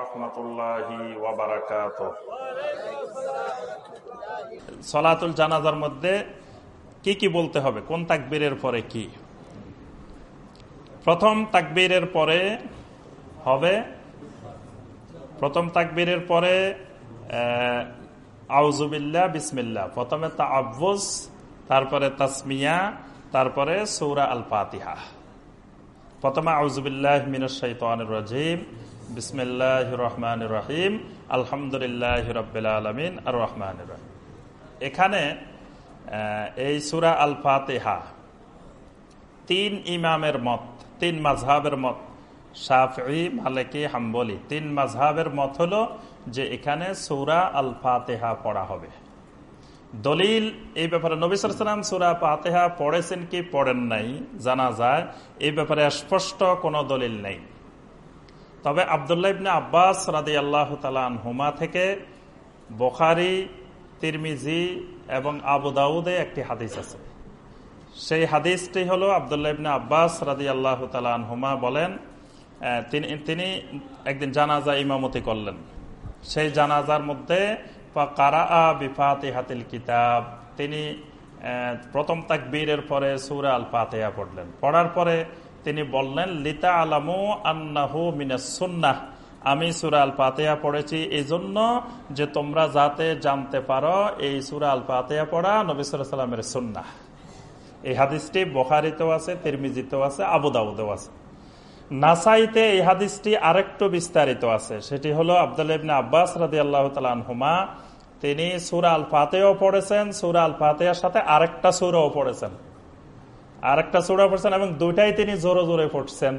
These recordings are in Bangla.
রহমতুল্লাহি ওয়াবারাকাত সলাতুল জানাজার মধ্যে কি কি বলতে হবে? কোন তাকবীরের পরে কি? প্রথম তাকবীরের পরে হবে, প্রথম তাকবীরের পরে আউজুবিল্লা বিসমিল্লা প্রথমে তা আব্বুস তারপরে তাসমিয়া, তারপরে সৌরা আল ফাতিহা প্রথমে রহমান রহিম। আলহামদুলিল্লাহ আর রহমান রহিম। এখানে এই সুরা আল ফাতেহা তিন ইমামের মত, তিন মাঝহাবের মত শাফি মালিকি, হাম্বলি। তিন মাঝহাবের মত হলো যে এখানে সৌরা আল ফাতেহা পড়া হবে। দলিল এই ব্যাপারে নবিসাম সুরা পাতেহা পড়েছেন কি পড়েন নাই, জানা যায় এই ব্যাপারে স্পষ্ট কোনো দলিল নেই। তবে আবদুল্লাহ ইবনে আব্বাস রাদি আল্লাহ হুমা থেকে বোখারি, তিরমিজি এবং আবু দাউদে একটি হাদিস আছে। সেই হাদিসটি হলো আবদুল্লাহ ইবনে আব্বাস রাদি আল্লাহ হুমা বলেন তিনি তিনি একদিন জানাজা ইমামতি করলেন। সেই জানাজার মধ্যে কিতাব। তিনি প্রথম তাকবীরের পরে সুরা আল ফাতেহা পড়লেন। পড়ার পরে তিনি বললেন লিতা আলামু আন্নাহু মিনাসুন্নাহ আমি সুরা আল পাতেয়া পড়েছি এই জন্য যে তোমরা যাতে জানতে পারো এই সুরা আল পাতেয়া পড়া নবিসামের সুন্নাহ। এই হাদিসটি বখারিতেও আছে, তিরমিজিতেও আছে, আবুদাউদেও আছে। নাসাইতে এই হাদিসটি আরেকটু বিস্তারিত আছে। সেটি হলো আবদুল্লাবনে আব্বাস রাজি আল্লাহ তালহুমা তিনি সুরা আল ফাতেও পড়েছেন, সুরা আল ফাতেহার সাথে আরেকটা সুরাও পড়েছেন। আরেকটা সুরা পড়েছেন এবং দুইটাই তিনি জোরে জোরে পড়ছেন।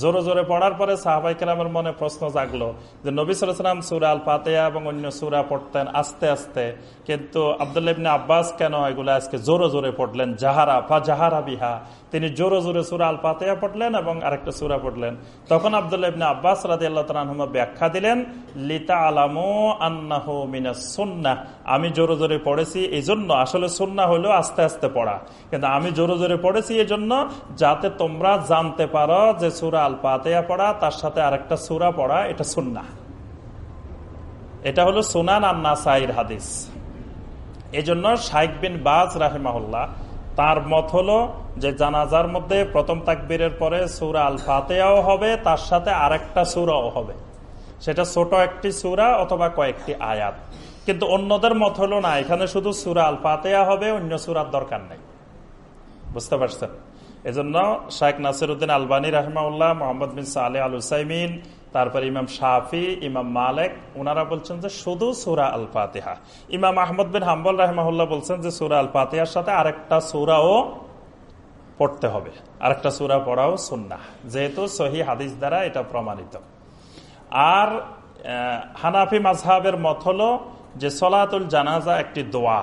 জোরে জোরে পড়ার পরে সাহাবাই কালামের মনে প্রশ্ন জাগলো যে নবী সালাম সুরা আল ফাতেহা এবং অন্য সুরা পড়তেন আস্তে আস্তে। কিন্তু আবদুল্লাবনে আব্বাস কেন এগুলো আজকে জোরে জোরে পড়লেন? জাহারা, ফা জাহারা বিহা। তিনি জোরে জোরে সুরা আল ফাতেহা পড়লেন এবং আরেকটা সুরা পড়লেন। তখন আবদুল্লাবনে আব্বাস রাজি আল্লাহ তালুমা ব্যাখ্যা দিলেন লিতা আলামো আন্নাহ মিনা সুন্না আমি জোরে জোরে পড়েছি এই জন্য আসলে সুন্না হলো আস্তে আস্তে পড়া। কিন্তু আমি জোরে জোরে পড়েছি এই জন্য যাতে তোমরা জানতে পারো যে সুরা আল পাতেয়া পড়া, তার সাথে আরেকটা সুরা পড়া, এটা সুন্না এটা হলো সুনান আন্না সাইর হাদিস। এই জন্য শাইক বিন বাজ রাহেমাহুল্লাহ, তার মত হলো যে জানাজার মধ্যে প্রথম তাকবীরের পরে সুরা আল ফাতেয়াও হবে, তার সাথে আরেকটা সুরাও হবে। সেটা ছোট একটি সুরা অথবা কয়েকটি আয়াত। কিন্তু অন্যদের মত হলো না, এখানে শুধু সুরা আল ফাতেয়া হবে, অন্য সুরার দরকার নেই। বুঝতে পারছেন? এজন্য শাহেখ নাসিরুদ্দিন আলবানী রাহমাউল্লাহ মোহাম্মদ বিন সালে আল হুসাইমিন, তারপর ইমাম শাহি ইমাম মালেক ওনারা বলছেন যে শুধু সুরা আল ফাতেহা ইমাম আহমদ বিন হাম্বল রাহমাউল্লাহ বলছেন যে সুরা আল ফাতেহার সাথে আরেকটা সুরাও পড়তে হবে। আরেকটা সুরা পড়াও সুন্না যেহেতু সহি হাদিস দ্বারা এটা প্রমাণিত। আর হানাফি মাজহাবের মত হলো যে সলাতুল জানাজা একটি দোয়া।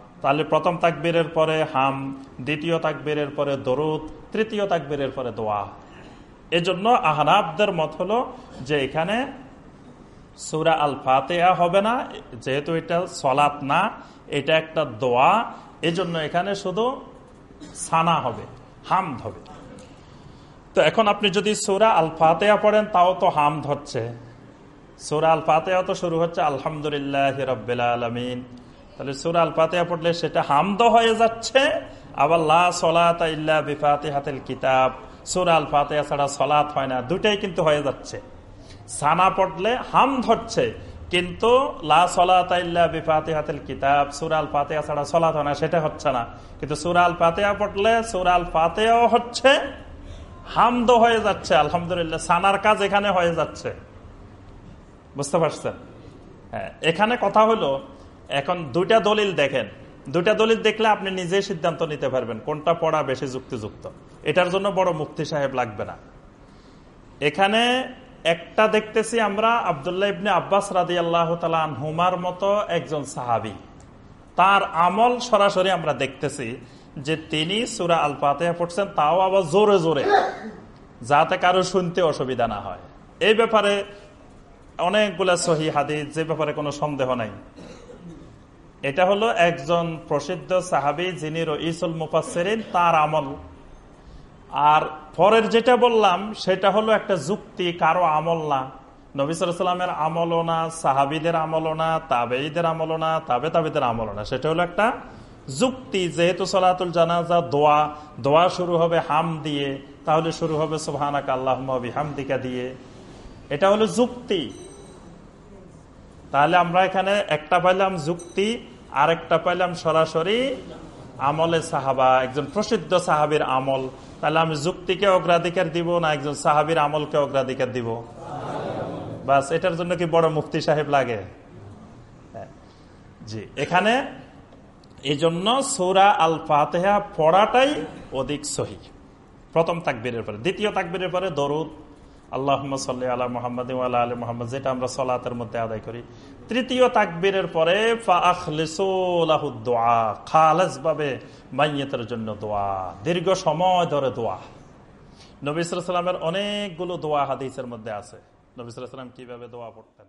তাহলে প্রথম তাকবীরের পরে হাম, দ্বিতীয় তাকবীরের পরে দরুদ, তৃতীয় তাকবীরের পরে দোয়া। এজন্য আহনাবদের মত হলো যে এখানে সুরা আল ফাতেহা হবে না, যেহেতু এটা সলাৎ না, এটা একটা দোয়া, এজন্য এখানে শুধু সানা হবে হাম হবে। তো এখন আপনি যদি সুরা আল ফাতেহা পড়েন, তাও তো হাম ধরছে সুরা আল ফাতেহা তো শুরু হচ্ছে, আলহামদুলিল্লাহ রবিল আলমিন। তাহলে সুরা আল ফাতেহা পড়লে সেটা হামদ হয়ে যাচ্ছে। আবার লা সলাত ইল্লা বিফাতে হাতেল কিতাব। সুরা আল ফাতেহা ছাড়া সলাত হয় না, দুটাই কিন্তু হয়ে যাচ্ছে। সানা পড়লে হাম ধরছে কিন্তু লা সলাত ইল্লা বিফাতে হাতেল কিতাব, সুরা আল ফাতেহা ছাড়া সলাত হয় না, সেটা হচ্ছে না। কিন্তু সুরা আল ফাতেহা পড়লে সুরা আল ফাতেহাও হচ্ছে, হামদ হয়ে যাচ্ছে। আলহামদুলিল্লাহ, সানার কাজ এখানে হয়ে যাচ্ছে। বুঝতে পারছেন? হ্যাঁ এখানে কথা হলো এখন দুইটা দলিল দেখেন। দুইটা দলিল দেখলে আপনি নিজেই সিদ্ধান্ত নিতে পারবেন কোনটা পড়া বেশি যুক্তিযুক্ত। এটার জন্য বড় মুফতি সাহেব লাগবে না। এখানে একটা দেখতেছি আমরা আবদুল্লাহ ইবনে আব্বাস রাদি আল্লাহ হুমার মতো একজন সাহাবি। তার আমল সরাসরি আমরা দেখতেছি যে তিনি সুরা আল পাতেহা পড়ছেন, তাও আবার জোরে জোরে, যাতে কারও শুনতে অসুবিধা না হয়। এই ব্যাপারে অনেকগুলা সহি হাদিস, যে ব্যাপারে কোনো সন্দেহ নাই। এটা হলো একজন প্রসিদ্ধ সাহাবি যিনি রইসুল মুফাসেরিন তার আমল। আর পরের যেটা বললাম, সেটা হলো একটা যুক্তি, কারও আমল না। নবিসামের আমলও না, সাহাবিদের আমলও না তাবেইদের আমলও না, তাবে তাবেদের আমলও না। সেটা হলো একটা যুক্তি, যেহেতু সলাতুল জানাজা দোয়া দোয়া শুরু হবে হাম দিয়ে, তাহলে শুরু হবে সোহানাক আল্লাহ হামদিকা দিয়ে। এটা হলো যুক্তি। তাহলে আমরা এখানে একটা পাইলাম যুক্তি আর একটা পাইলাম সরাসরি আমলে সাহাবা, একজন প্রসিদ্ধ সাহাবির আমল। তাহলে আমি যুক্তিকে অগ্রাধিকার দিব না একজন সাহাবির আমলকে অগ্রাধিকার দিব? বাস, এটার জন্য কি বড় মুফতি সাহেব লাগে। জি, এখানে এই জন্য সৌরা আল ফাতেহা পড়াটাই অধিক সহি। প্রথম তাকবীরের পরে। দ্বিতীয় তাকবীরের পরে দরুদ আল্লাহ সাল্লি আলা মোহাম্মদ আলী মোহাম্মদ, যেটা আমরা সলাতের মধ্যে আদায় করি। তৃতীয় তাকবীরের পরে খালেস ভাবে মাইয়েতের জন্য দোয়া, দীর্ঘ সময় ধরে দোয়া। নবিসামের অনেকগুলো দোয়া হাদিসের মধ্যে আছে। নবিসাম কীভাবে দোয়া পড়তেন?